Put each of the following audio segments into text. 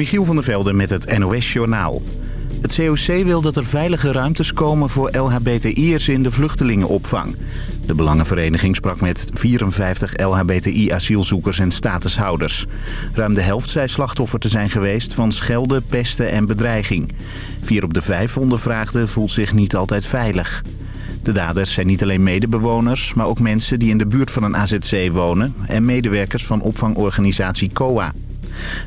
Michiel van der Velde met het NOS-journaal. Het COC wil dat er veilige ruimtes komen voor LHBTI'ers in de vluchtelingenopvang. De Belangenvereniging sprak met 54 LHBTI-asielzoekers en statushouders. Ruim de helft zei slachtoffer te zijn geweest van schelden, pesten en bedreiging. Vier op de vijf ondervraagden voelt zich niet altijd veilig. De daders zijn niet alleen medebewoners, maar ook mensen die in de buurt van een AZC wonen... en medewerkers van opvangorganisatie COA.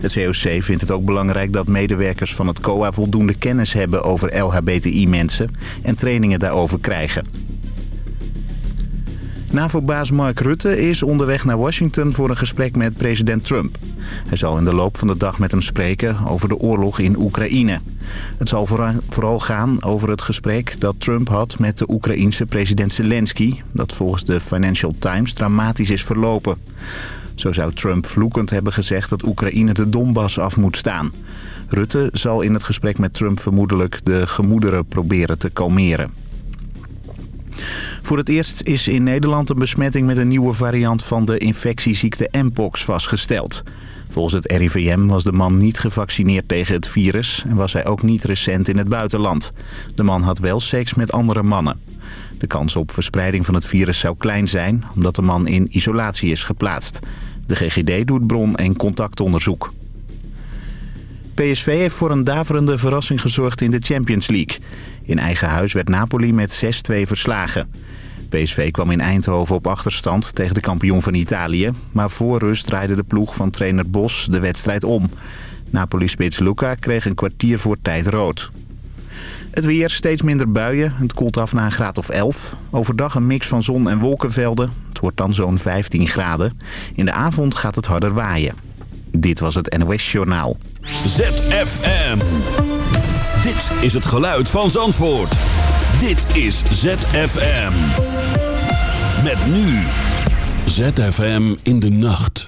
Het COC vindt het ook belangrijk dat medewerkers van het COA voldoende kennis hebben over LHBTI-mensen en trainingen daarover krijgen. NAVO-baas Mark Rutte is onderweg naar Washington voor een gesprek met president Trump. Hij zal in de loop van de dag met hem spreken over de oorlog in Oekraïne. Het zal vooral gaan over het gesprek dat Trump had met de Oekraïense president Zelensky... dat volgens de Financial Times dramatisch is verlopen. Zo zou Trump vloekend hebben gezegd dat Oekraïne de Donbass af moet staan. Rutte zal in het gesprek met Trump vermoedelijk de gemoederen proberen te kalmeren. Voor het eerst is in Nederland een besmetting met een nieuwe variant van de infectieziekte Mpox vastgesteld. Volgens het RIVM was de man niet gevaccineerd tegen het virus en was hij ook niet recent in het buitenland. De man had wel seks met andere mannen. De kans op verspreiding van het virus zou klein zijn, omdat de man in isolatie is geplaatst. De GGD doet bron- en contactonderzoek. PSV heeft voor een daverende verrassing gezorgd in de Champions League. In eigen huis werd Napoli met 6-2 verslagen. PSV kwam in Eindhoven op achterstand tegen de kampioen van Italië. Maar voor rust draaide de ploeg van trainer Bos de wedstrijd om. Napoli-spits Luca kreeg een kwartier voor tijd rood. Het weer, steeds minder buien. Het koelt af naar een graad of 11. Overdag een mix van zon en wolkenvelden. Wordt dan zo'n 15 graden. In de avond gaat het harder waaien. Dit was het NOS Journaal. ZFM. Dit is het geluid van Zandvoort. Dit is ZFM. Met nu. ZFM in de nacht.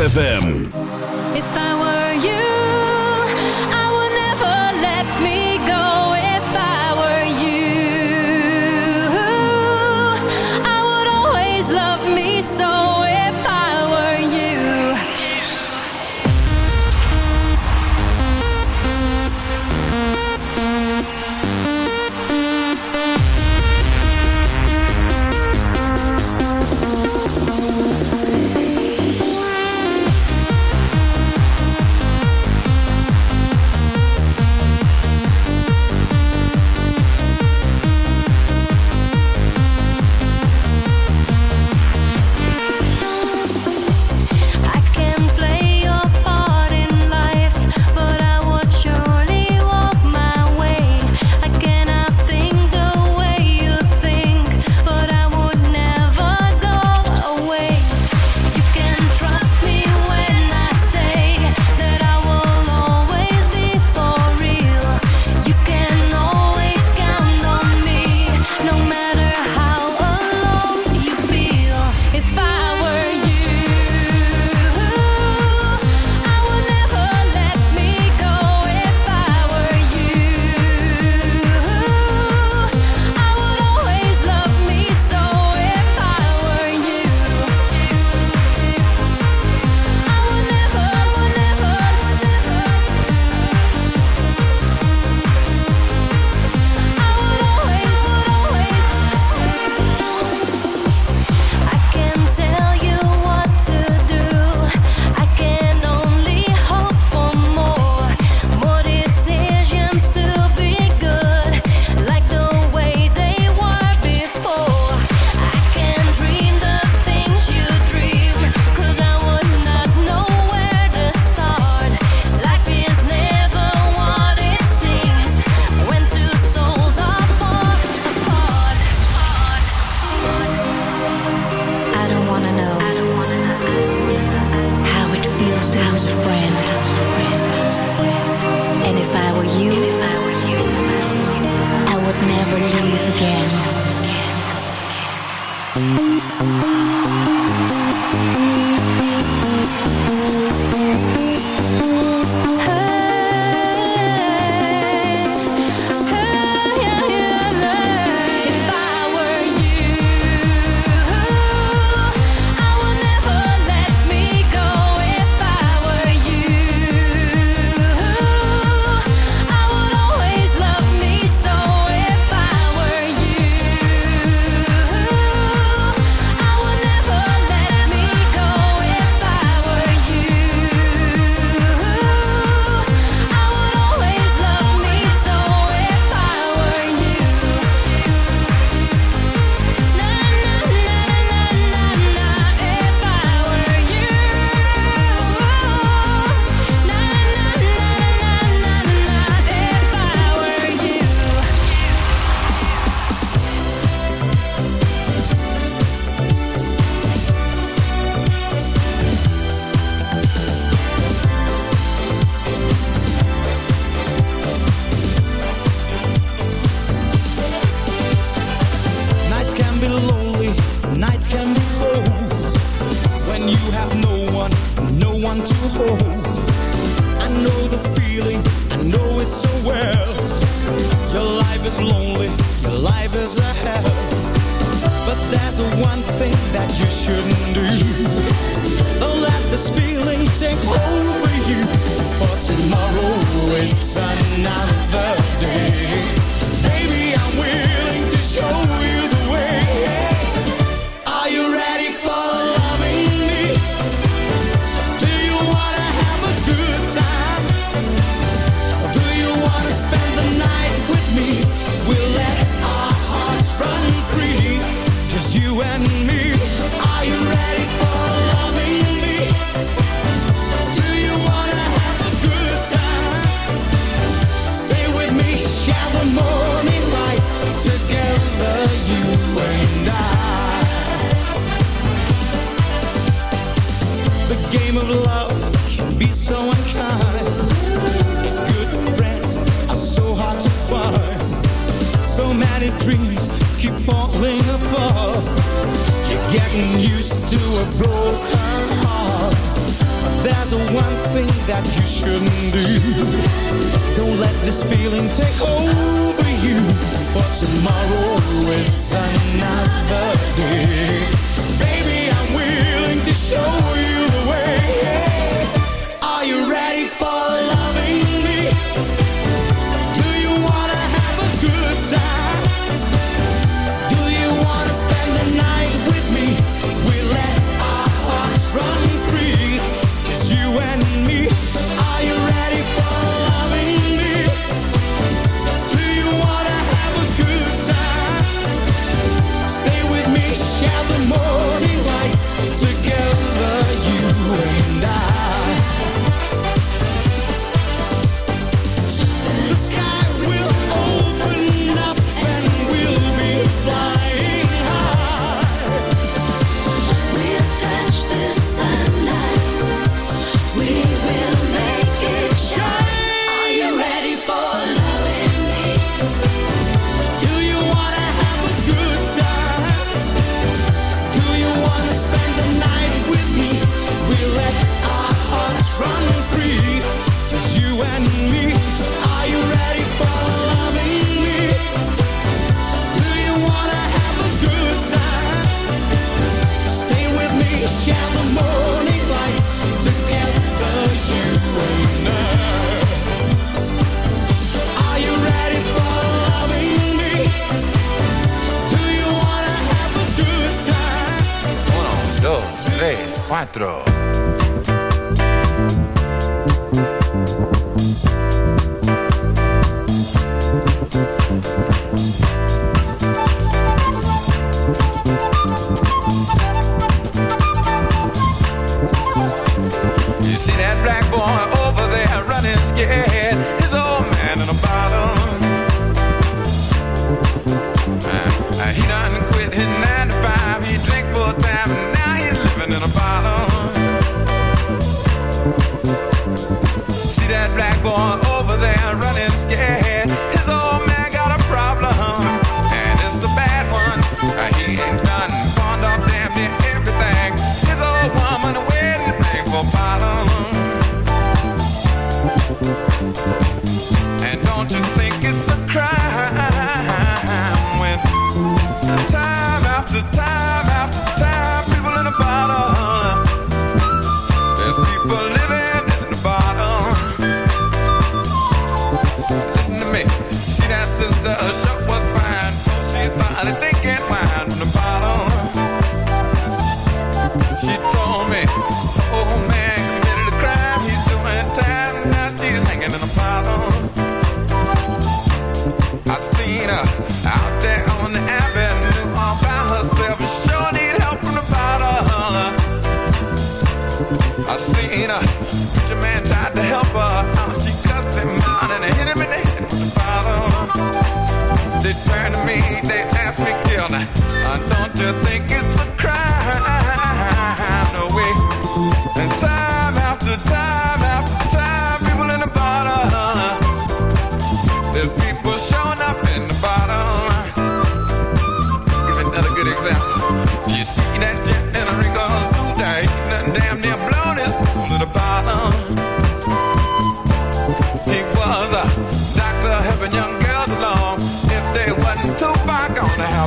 ZFM.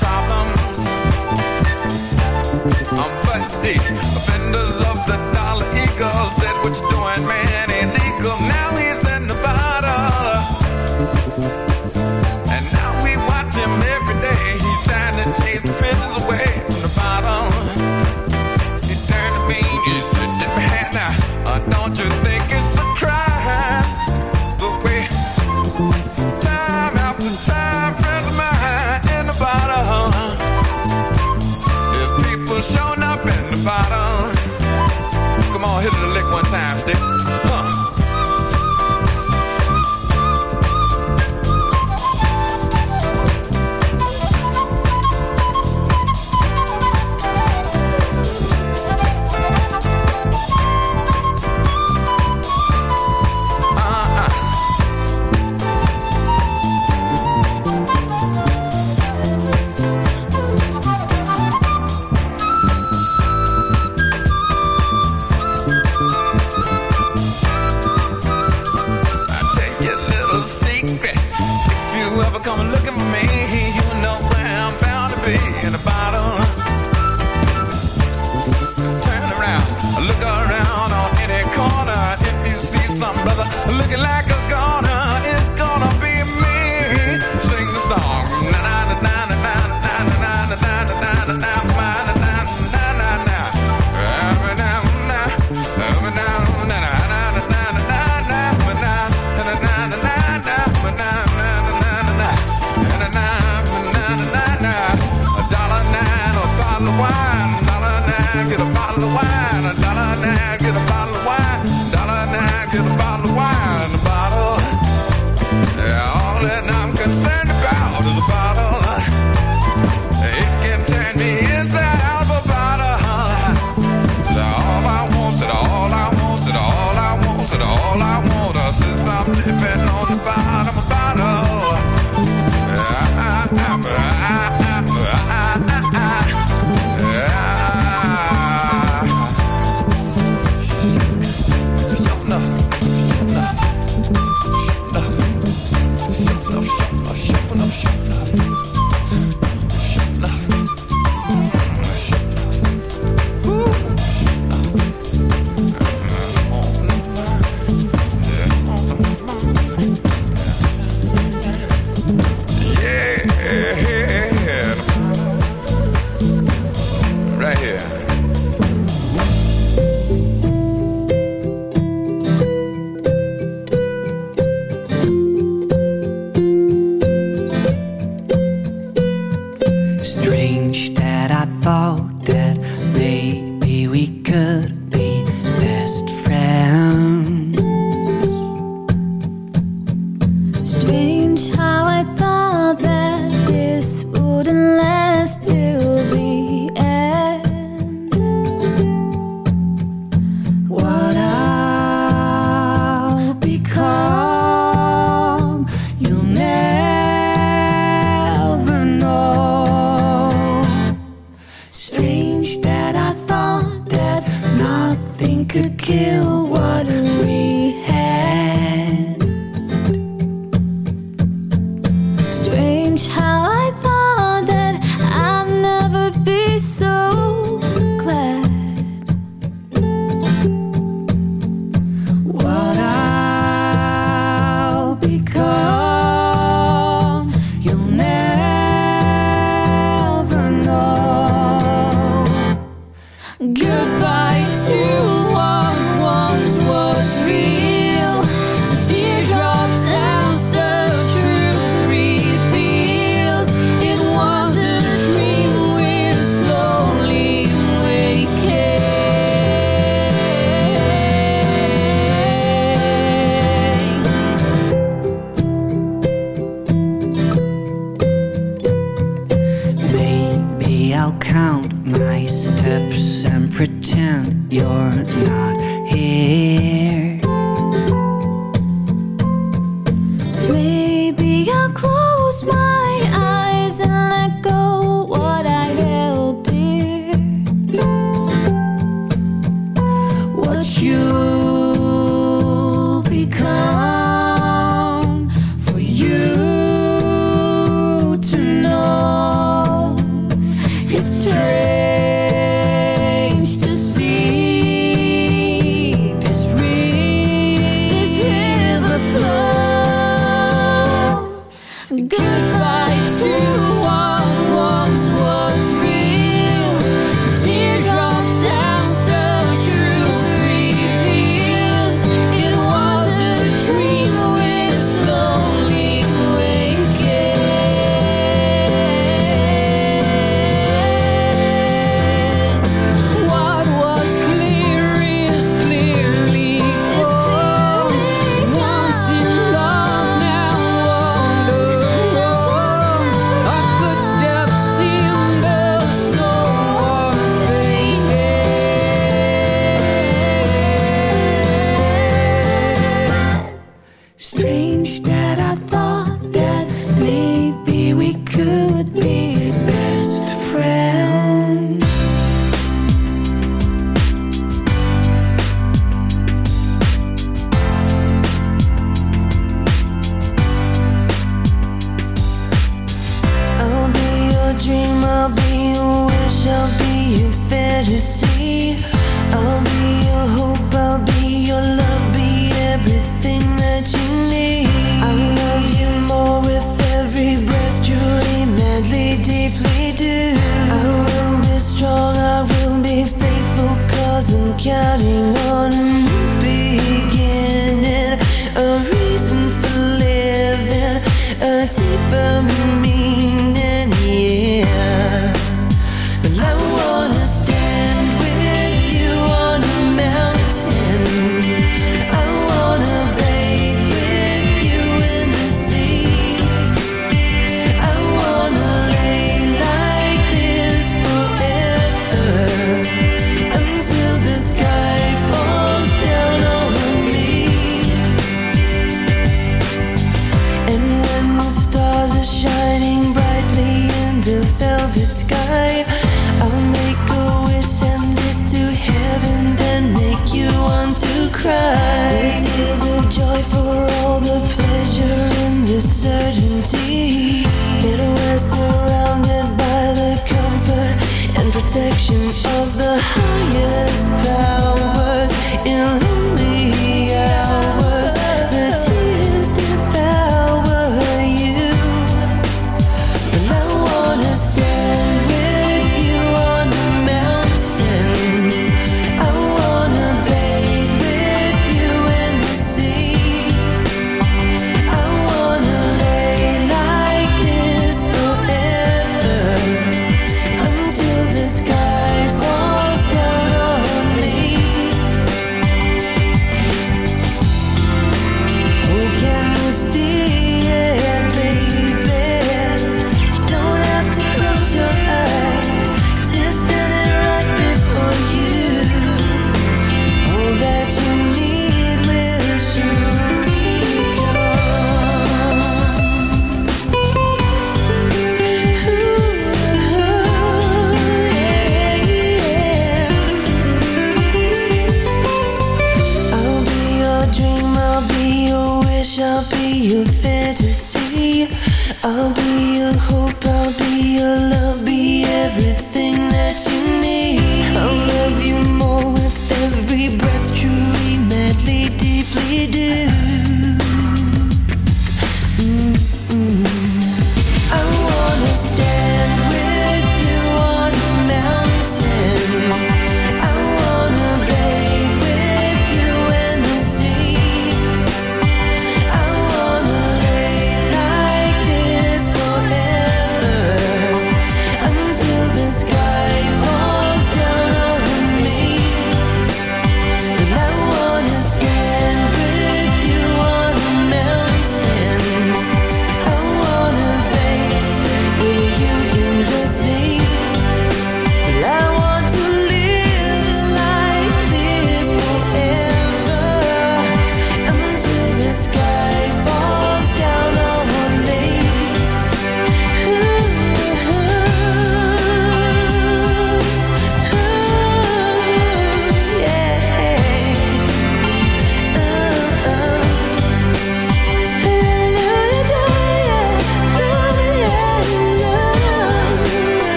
problems. I'm fat deep, offender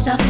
myself